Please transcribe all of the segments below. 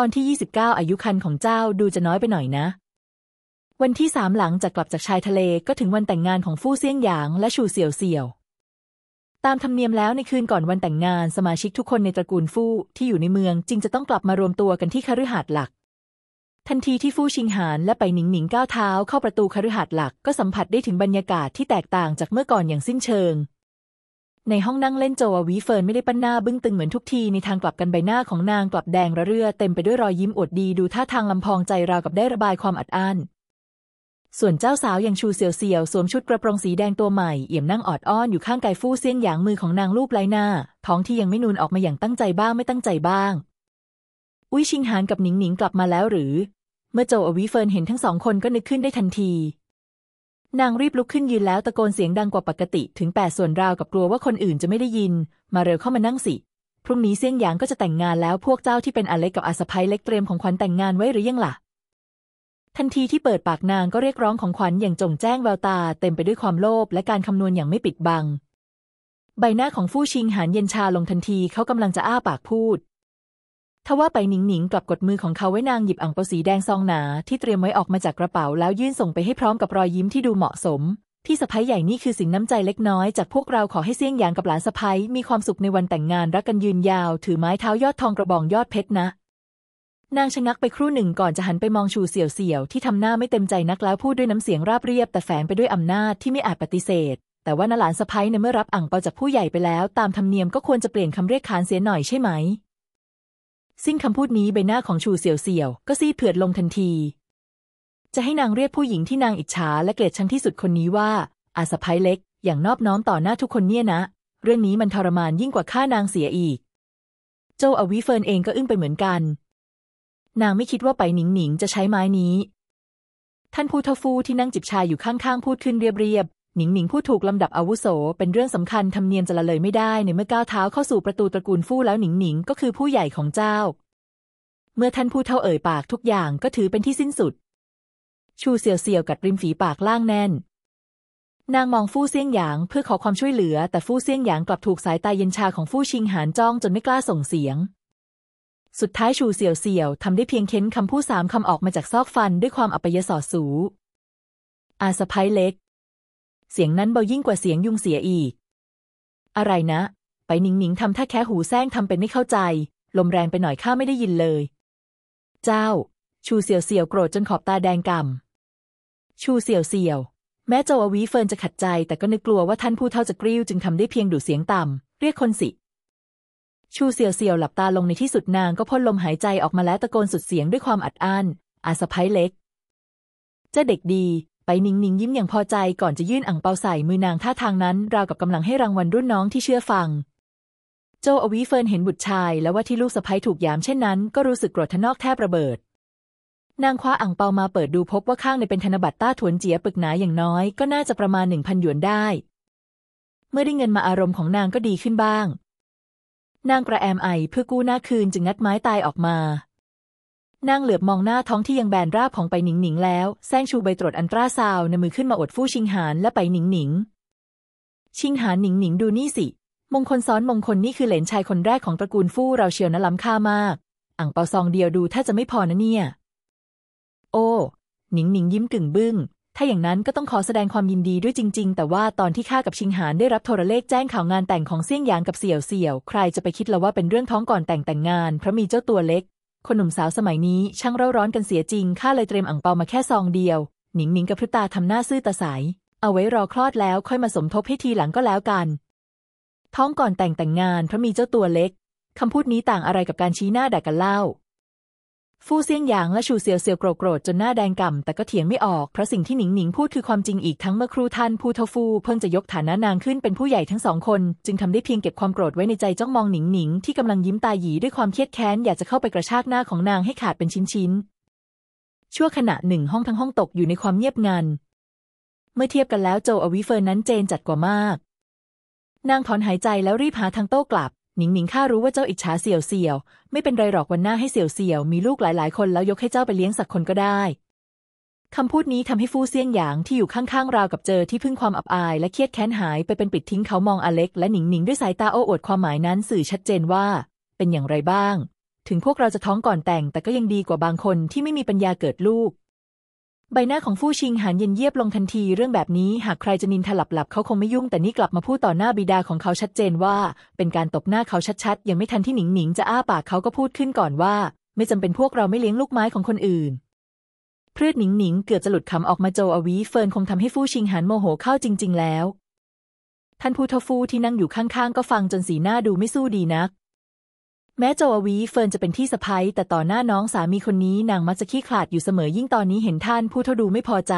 ตอนที่ 29 อายุคันของเจ้าดูจะน้อยไปหน่อยนะ วันที่สามหลังจากกลับจากชายทะเลก็ถึงวันแต่งงานของฟู่เซี่ยงหยางและชูเสี่ยวเสี่ยว ตามธรรมเนียมแล้วในคืนก่อนวันแต่งงานสมาชิกทุกคนในตระกูลฟู่ที่อยู่ในเมืองจึงจะต้องกลับมารวมตัวกันที่คฤหาสน์หลัก ทันทีที่ฟู่ชิงหานและไปหนิงหนิงก้าวเท้าเข้าประตูคฤหาสน์หลักก็สัมผัสได้ถึงบรรยากาศที่แตกต่างจากเมื่อก่อนอย่างสิ้นเชิง ในห้องนั่งเล่นโจววีเฟิร์นไม่ได้ปั้นหน้าบึ้งตึงเหมือนทุกทีในทางกลับกันใบหน้าของนางกลับแดงระเรื่อเต็มไปด้วยรอยยิ้มอวดดีดูท่าทางลำพองใจราวกับได้ระบายความอัดอั้นส่วนเจ้าสาวย่างชูเซียวเซียวสวมชุดกระโปรงสีแดงตัวใหม่เอี่ยมนั่งออดอ้อนอยู่ข้างไก่ฟู่เซียงหยางมือของนางลูบไล้หน้า ท้องที่ยังไม่นูนออกมาอย่างตั้งใจบ้างไม่ตั้งใจบ้าง อุ้ยชิงหานกับหนิงหนิงกลับมาแล้วหรือ เมื่อโจอวีเฟิร์นเห็นทั้งสองคนก็นึกขึ้นได้ทันที นางรีบลุกขึ้นยืนแล้วตะโกนเสียงดังกว่าปกติถึงแปดส่วนราวกับกลัวว่าคนอื่นจะไม่ได้ยิน มาเร็วเข้ามานั่งสิ พรุ่งนี้เซี่ยงหยางก็จะแต่งงานแล้วพวกเจ้าที่เป็นอาเล็กกับอาสะพ้ยเล็กเตรียมของขวัญแต่งงานไว้หรือยังล่ะ ทันทีที่เปิดปากนางก็เรียกร้องของขวัญอย่างจงแจ้งแววตา เต็มไปด้วยความโลภและการคำนวณอย่างไม่ปิดบัง ใบหน้าของฟู่ชิงหานเย็นชาลงทันทีเขากำลังจะอ้าปากพูด ทว่าไปหนิงหนิงกลับกดมือของเขาไว้นางหยิบอ่างเปาสีแดงซองหนาที่เตรียมไว้ออกมาจากกระเป๋าแล้วยื่นส่งไปให้พร้อมกับรอยยิ้มที่ดูเหมาะสม พี่สะพ้ยใหญ่นี่คือสินน้ำใจเล็กน้อยจากพวกเราขอให้เสี่ยงหยางกับหลานสะพ้ยมีความสุขในวันแต่งงานรักกันยืนยาว ถือไม้เท้ายอดทองกระบองยอดเพชรนะ นางชะงักไปครู่หนึ่งก่อนจะหันไปมองชูเสี่ยวเสี่ยวที่ทำหน้าไม่เต็มใจนักแล้วพูดด้วยน้ำเสียงราบเรียบแต่แฝงไปด้วยอำนาจที่ไม่อาจปฏิเสธ แต่ว่านาหลานสะพ้ยในเมื่อรับอ่างเปาจากผู้ใหญ่ไปแล้ว ตามธรรมเนียมก็ควรจะเปลี่ยนคำเรียกขานเสียหน่อยใช่ไหม สิ้นคำพูดนี้ใบหน้าของชูเสี่ยวเสี่ยวก็ซีดเผือดลงทันที จะให้นางเรียกผู้หญิงที่นางอิจฉาและเกลียดชังที่สุดคนนี้ว่า อาสะพ้ยเล็ก อย่างนอบน้อมต่อหน้าทุกคนเนี่ยนะ เรื่องนี้มันทรมานยิ่งกว่าฆ่านางเสียอีก โจอวีเฟินเองก็อึ้งไปเหมือนกัน นางไม่คิดว่าไปหนิงหนิงจะใช้ไม้นี้ ท่านผู้ทฟูที่นั่งจิบชายอยู่ข้างๆพูดขึ้นเรียบๆ หนิงหนิงผู้ถูกลำดับอาวุโส เป็นเรื่องสำคัญธรรมเนียมจะละเลยไม่ได้ในเมื่อก้าวเท้าเข้าสู่ประตูตระกูลฟู่แล้วหนิงหนิงก็คือผู้ใหญ่ของเจ้า เมื่อท่านผู้เท่าเอ่ยปากทุกอย่างก็ถือเป็นที่สิ้นสุด ชูเสี่ยวเสี่ยวกัดริมฝีปากล่างแน่น นางมองฟู่เซี่ยงหยางเพื่อขอความช่วยเหลือ แต่ฟู่เซี่ยงหยางกลับถูกสายตาเย็นชาของฟู่ชิงหานจ้องจนไม่กล้าส่งเสียงสุดท้ายชูเสี่ยวเสี่ยวทำได้เพียงเค้นคำพูดสามคำออกมาจากซอกฟันด้วยความอัปยศสูอาสะพ้ยเล็ก เสียงนั้นเบายิ่งกว่าเสียงยุงเสียอีก อะไรนะ ไปหนิงหนิงทำท่าแค่หูแซงทำเป็นไม่เข้าใจ ลมแรงไปหน่อยข้าไม่ได้ยินเลย เจ้า ชูเสี่ยวเสี่ยวโกรธจนขอบตาแดงก่ำชูเสี่ยวเสี่ยว แม้โจววีเฟินจะขัดใจ แต่ก็นึกกลัวว่าท่านผู้เท่าจะกริ้วจึงทำได้เพียงดูเสียงต่ำเรียกคนสิชูเสี่ยวเสี่ยวหลับตาลงในที่สุดนางก็พ่นลมหายใจออกมาแล้วตะโกนสุดเสียงด้วยความอัดอั้นอาสะพ้ยเล็ก เจ้าเด็กดี ไปนิงนิงยิ้มอย่างพอใจก่อนจะยื่นอ่างเปาใส่มือนางท่าทางนั้น ราวกับกำลังให้รางวัลรุ่นน้องที่เชื่อฟัง โจอวีเฟินเห็นบุตรชาย และว่าที่ลูกสะพ้ยถูกยามเช่นนั้น ก็รู้สึกโกรธทะนอกแทบระเบิด นางคว้าอ่างเปามาเปิดดูพบว่าข้างในเป็นธนบัตรต้าถวนเจียปึกหนาอย่างน้อย ก็น่าจะประมาณหนึ่งพันหยวนได้ เมื่อได้เงินมาอารมณ์ของนางก็ดีขึ้นบ้าง นางกระแอมไอเพื่อกู้หน้าคืนจึงงัดไม้ตายออกมา นางเหลือบมองหน้าท้องที่ยังแบนราบของไปหนิงหนิงแล้วแซงชูใบตรวจอันตราซาวในมือขึ้นมาอดฟู่ชิงหานและไปหนิงหนิง ชิงหานหนิงหนิงดูนี่สิ มงคลซ้อนมงคลนี่คือเหลนชายคนแรกของตระกูลฟู่เราเชียวนะล้ำค่ามาก อ่างเปาซองเดียวดูถ้าจะไม่พอนะเนี่ย โอ้หนิงหนิงยิ้มกึ่งบึ้ง ถ้าอย่างนั้นก็ต้องขอแสดงความยินดีด้วยจริง ๆ แต่ว่าตอนที่ข้ากับชิงหานได้รับโทรเลขแจ้งข่าวงานแต่งของเซี่ยงหยางกับเสี่ยวเสี่ยว ใครจะไปคิดละว่าเป็นเรื่องท้องก่อนแต่งแต่งงานเพราะมีเจ้าตัวเล็ก คนหนุ่มสาวสมัยนี้ช่างเร่าร้อนกันเสียจริง ข้าเลยเตรียมอ่างเปามาแค่ซองเดียว หนิงหนิงกับพริบตาทำหน้าซื่อตาใส เอาไว้รอคลอดแล้วค่อยมาสมทบให้ทีหลังก็แล้วกัน ท้องก่อนแต่งแต่งงานเพราะมีเจ้าตัวเล็ก คำพูดนี้ต่างอะไรกับการชี้หน้าด่ากันเล่า ฟู่เซียงหยางและชูเซียวเซียวโกรธโกรธจนหน้าแดงก่ำแต่ก็เถียงไม่ออก เพราะสิ่งที่หนิงหนิงพูดคือความจริงอีกทั้งเมื่อครูท่านผู้เท่าฟู่เพิ่งจะยกฐานะนางขึ้นเป็นผู้ใหญ่ทั้งสองคน จึงทำได้เพียงเก็บความโกรธไว้ในใจจ้องมองหนิงหนิงที่กำลังยิ้มตาหยีด้วยความเครียดแค้นอยากจะเข้าไปกระชากหน้าของนางให้ขาดเป็นชิ้นๆชั่วขณะหนึ่งห้องทั้งห้องตกอยู่ในความเงียบงันเมื่อเทียบกันแล้วโจอวิเฟิร์นนั้นเจนจัดกว่ามาก นางถอนหายใจแล้วรีบหาทางโต้กลับ หนิงหนิงข้ารู้ว่าเจ้าอิจฉาเสี่ยวเสี่ยว ไม่เป็นไรหรอกวันหน้าให้เสี่ยวเสี่ยวมีลูกหลายๆ คนแล้วยกให้เจ้าไปเลี้ยงสักคนก็ได้คำพูดนี้ทำให้ฟู่เซียงหยางที่อยู่ข้างๆราวกับเจอที่พึ่งความอับอายและเครียดแค้นหายไปเป็นปิดทิ้งเขามองอเล็ก และหนิงหนิงด้วยสายตาโอ้อวดความหมายนั้นสื่อชัดเจนว่า เป็นอย่างไรบ้าง ถึงพวกเราจะท้องก่อนแต่งแต่ก็ยังดีกว่าบางคนที่ไม่มีปัญญาเกิดลูก ใบหน้าของฟู่ชิงหันเย็นเยียบลงทันทีเรื่องแบบนี้หากใครจะนินทาหลับๆเขาคงไม่ยุ่งแต่นี่กลับมาพูดต่อหน้าบิดาของเขาชัดเจนว่า เป็นการตบหน้าเขาชัดๆ ยังไม่ทันที่หนิงหนิงจะอ้าปากเขาก็พูดขึ้นก่อนว่า ไม่จำเป็นพวกเราไม่เลี้ยงลูกไม้ของคนอื่นพืชหนิงหนิงเกือบจะหลุดคำออกมาโจอวีเฟินคงทำให้ฟู่ชิงหันโมโหเข้าจริง ๆ แล้ว ท่านผู้ทฟูที่นั่งอยู่ข้างๆ ก็ฟังจนสีหน้าดูไม่สู้ดีนัก แม้โจอวีเฟิร์นจะเป็นที่สะพ้ยแต่ต่อหน้าน้องสามีคนนี้นางมักจะขี้ขลาดอยู่เสมอยิ่งตอนนี้เห็นท่านผู้เท่าดูไม่พอใจ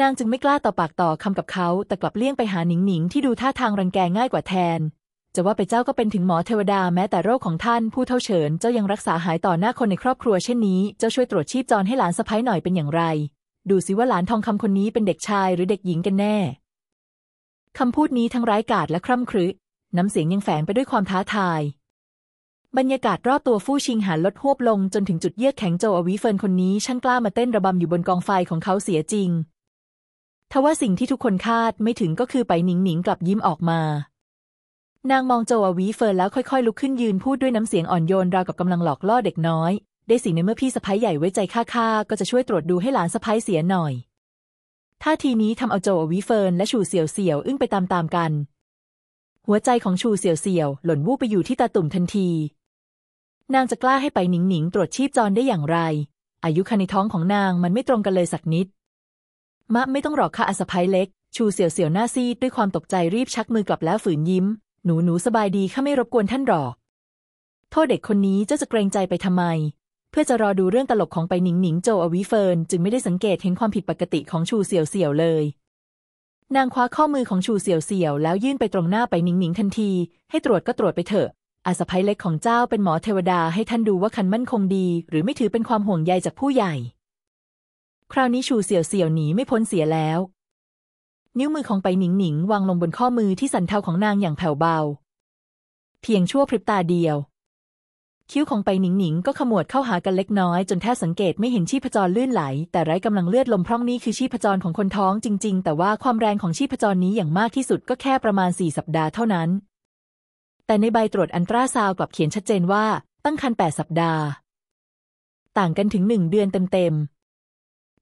นางจึงไม่กล้าต่อปากต่อคำกับเขา แต่กลับเลี่ยงไปหาหนิงหนิงที่ดูท่าทางรังแกง่ายกว่าแทน จะว่าไปเจ้าก็เป็นถึงหมอเทวดาแม้แต่โรคของท่านผู้เท่าเฉินเจ้ายังรักษาหายต่อหน้าคนในครอบครัวเช่นนี้เจ้าช่วยตรวจชีพจรให้หลานสะพ้ยหน่อยเป็นอย่างไร ดูสิว่าหลานทองคำคนนี้เป็นเด็กชายหรือเด็กหญิงกันแน่คำพูดนี้ทั้งร้ายกาจและคร่ำครึน้ำเสียงยังแฝงไปด้วยความท้าทาย บรรยากาศรอบตัวฟู่ชิงหันลดหวบลงจนถึงจุดเยือกแข็งโจอวีเฟินคนนี้ช่างกล้ามาเต้นระบำอยู่บนกองไฟของเขาเสียจริง ทว่าสิ่งที่ทุกคนคาดไม่ถึงก็คือไปหนิงหนิงกลับยิ้มออกมา นางมองโจอวีเฟินแล้วค่อยๆ ลุกขึ้นยืนพูดด้วยน้ำเสียงอ่อนโยนราวกับกำลังหลอกล่อเด็กน้อย ได้สิในเมื่อพี่สะพ้ยใหญ่ไว้ใจข้าข้าก็จะช่วยตรวจดูให้หลานสะพ้ยเสียหน่อยท่าทีนี้ทำเอาโจอวีเฟินและชูเสี่ยวเสี่ยวอึ้งไปตามๆกัน หัวใจของชูเสี่ยวเสี่ยวหล่นวูบไปอยู่ที่ตาตุ่มทันที นางจะกล้าให้ไปหนิงหนิงตรวจชีพจรได้อย่างไร อายุคันในท้องของนางมันไม่ตรงกันเลยสักนิด มะไม่ต้องรอข้าอาสะพ้ยเล็ก ชูเสี่ยวเสี่ยวหน้าซีดด้วยความตกใจรีบชักมือกลับแล้วฝืนยิ้ม หนูหนูสบายดีข้าไม่รบกวนท่านหรอก โทษเด็กคนนี้เจ้าจะเกรงใจไปทำไม เพื่อจะรอดูเรื่องตลกของไปหนิงหนิงโจอวีเฟินจึงไม่ได้สังเกตเห็นความผิดปกติของชูเสี่ยวเสี่ยวเลยนางคว้าข้อมือของชูเสี่ยวเสี่ยวแล้วยื่นไปตรงหน้าไปหนิงหนิงทันที ให้ตรวจก็ตรวจไปเถอะ อาสะพ้ยเล็กของเจ้าเป็นหมอเทวดาให้ท่านดูว่าคันมั่นคงดี หรือไม่ถือเป็นความห่วงใยจากผู้ใหญ่ คราวนี้ชูเสี่ยวเสี่ยวหนีไม่พ้นเสียแล้ว นิ้วมือของไปหนิงหนิงวางลงบนข้อมือที่สันเทาของนางอย่างแผ่วเบา เพียงชั่วพริบตาเดียว คิ้วของไปหนิงหนิงก็ขมวดเข้าหากันเล็กน้อยจนแทบสังเกตไม่เห็นชีพจรลื่นไหล แต่ไร้กำลังเลือดลมพร่องนี้คือชีพจรของคนท้องจริง ๆ แต่ว่าความแรงของชีพจรนี้อย่างมากที่สุดก็แค่ประมาณสี่สัปดาห์เท่านั้น แต่ในใบตรวจอัลตราซาวด์กลับเขียนชัดเจนว่า ตั้งครรภ์แปดสัปดาห์ ต่างกันถึงหนึ่งเดือนเต็มๆ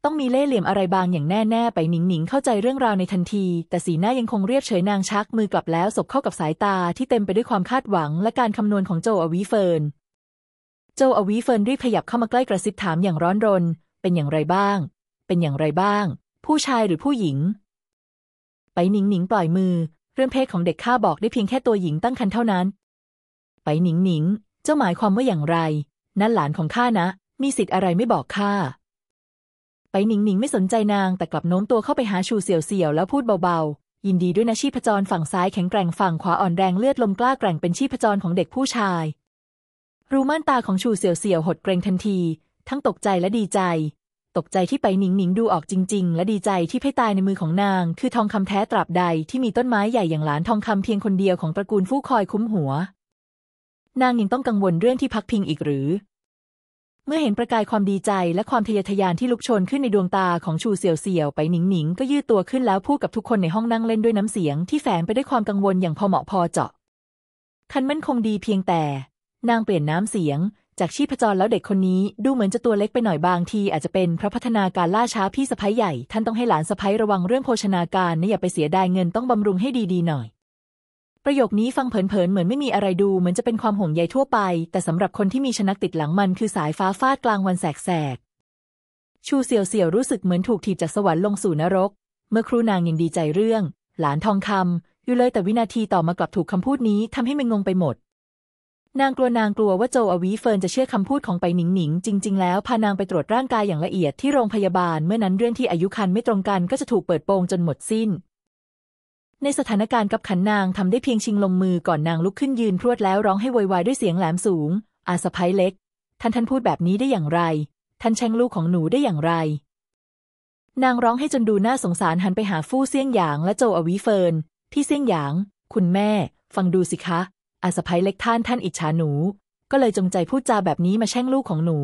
ต้องมีเล่ห์เหลี่ยมอะไรบางอย่างแน่ ๆ ไปหนิงหนิงเข้าใจเรื่องราวในทันที แต่สีหน้ายังคงเรียบเฉยนางชักมือกลับแล้วสบเข้ากับสายตาที่เต็มไปด้วยความคาดหวังและการคำนวณของโจอวีเฟิร์น โจอวีเฟิร์นรีบขยับเข้ามาใกล้กระซิบถามอย่างร้อนรน เป็นอย่างไรบ้าง เป็นอย่างไรบ้าง ผู้ชายหรือผู้หญิง ไปหนิงหนิงปล่อยมือ เรื่องเพศของเด็กข้าบอกได้เพียงแค่ตัวหญิงตั้งครรภ์เท่านั้น ไปหนิงหนิง เจ้าหมายความว่าอย่างไร นั่นหลานของข้านะ มีสิทธิ์อะไรไม่บอกข้า ไปหนิงหนิงไม่สนใจนาง แต่กลับโน้มตัวเข้าไปหาชูเสี่ยวเสี่ยวแล้วพูดเบาๆ ยินดีด้วยนะชีพจรฝั่งซ้ายแข็งแกร่งฝั่งขวาอ่อนแรงเลือดลมกล้าแกร่งเป็นชีพจรของเด็กผู้ชาย รูม่านตาของชูเสี่ยวเสี่ยวหดเกรงทันที ทั้งตกใจและดีใจ ตกใจที่ไปหนิงหนิงดูออกจริง ๆ และดีใจที่เพตายในมือของนาง คือทองคำแท้ตราบใดที่มีต้นไม้ใหญ่อย่างหลานทองคำเพียงคนเดียวของตระกูลฟู่คอยคุ้มหัว นางยังต้องกังวลเรื่องที่พักพิงอีกหรือ เมื่อเห็นประกายความดีใจและความทะเยอทะยานที่ลุกโชนขึ้นในดวงตาของชูเสี่ยวเสี่ยวไปหนิงหนิงก็ยืดตัวขึ้นแล้วพูดกับทุกคนในห้องนั่งเล่นด้วยน้ำเสียงที่แฝงไปด้วยความกังวลอย่างพอเหมาะพอเจาะคันมั่นคงดีเพียงแต่ นางเปลี่ยนน้ำเสียง จากชีพจรแล้วเด็กคนนี้ดูเหมือนจะตัวเล็กไปหน่อยบางทีอาจจะเป็นเพราะพัฒนาการล่าช้าพี่สะพ้ยใหญ่ ท่านต้องให้หลานสะพ้ยระวังเรื่องโภชนาการนะอย่าไปเสียดายเงินต้องบำรุงให้ดีๆหน่อย ประโยคนี้ฟังเผินๆเหมือนไม่มีอะไรดูเหมือนจะเป็นความห่วงใยทั่วไป แต่สำหรับคนที่มีชนักติดหลังมันคือสายฟ้าฟาดกลางวันแสกๆชูเสี่ยวเสี่ยวรู้สึกเหมือนถูกถีบจากสวรรค์ลงสู่นรก เมื่อครูนางยังดีใจเรื่อง หลานทองคำอยู่เลยแต่วินาทีต่อมากลับถูกคำพูดนี้ทำให้มันงงไปหมด นางกลัวนางกลัวว่าโจอวีเฟิร์นจะเชื่อคำพูดของไปหนิงหนิง จริง ๆ แล้วพานางไปตรวจร่างกายอย่างละเอียดที่โรงพยาบาลเมื่อนั้นเรื่องที่อายุคันไม่ตรงกันก็จะถูกเปิดโปงจนหมดสิ้น ในสถานการณ์กับขันนางทำได้เพียงชิงลงมือก่อนนางลุกขึ้นยืนพรวดแล้วร้องให้โวยวายด้วยเสียงแหลมสูง อาสะพ้ยเล็ก ท่านท่านพูดแบบนี้ได้อย่างไร ท่านแช่งลูกของหนูได้อย่างไร นางร้องไห้จนดูน่าสงสารหันไปหาฟู่เซี่ยงหยางและโจอวีเฟิร์นพี่เซี่ยงหยาง คุณแม่ ฟังดูสิคะ อาสะใภ้เล็กท่านท่านอิจฉาหนู ก็เลยจงใจพูดจาแบบนี้มาแช่งลูกของหนู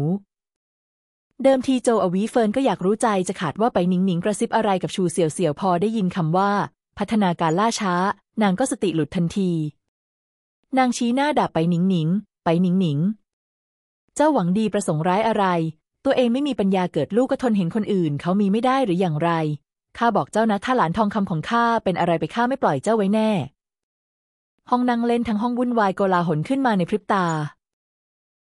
เดิมทีโจอวีเฟิร์นก็อยากรู้ใจจะขาดว่าไปนิงนิงกระซิบอะไรกับชูเสี่ยวเสี่ยวพอได้ยินคำว่า พัฒนาการล่าช้า นางก็สติหลุดทันที นางชี้หน้าด่าไปนิงนิง ไปนิงนิง เจ้าหวังดีประสงค์ร้ายอะไร ตัวเองไม่มีปัญญาเกิดลูกก็ทนเห็นคนอื่น เขามีไม่ได้หรืออย่างไรข้าบอกเจ้านะถ้าหลานทองคำของข้าเป็นอะไรไปข้าไม่ปล่อยเจ้าไว้แน่ ห้องนั่งเล่นทั้งห้องวุ่นวายโกลาหลขึ้นมาในพริบตา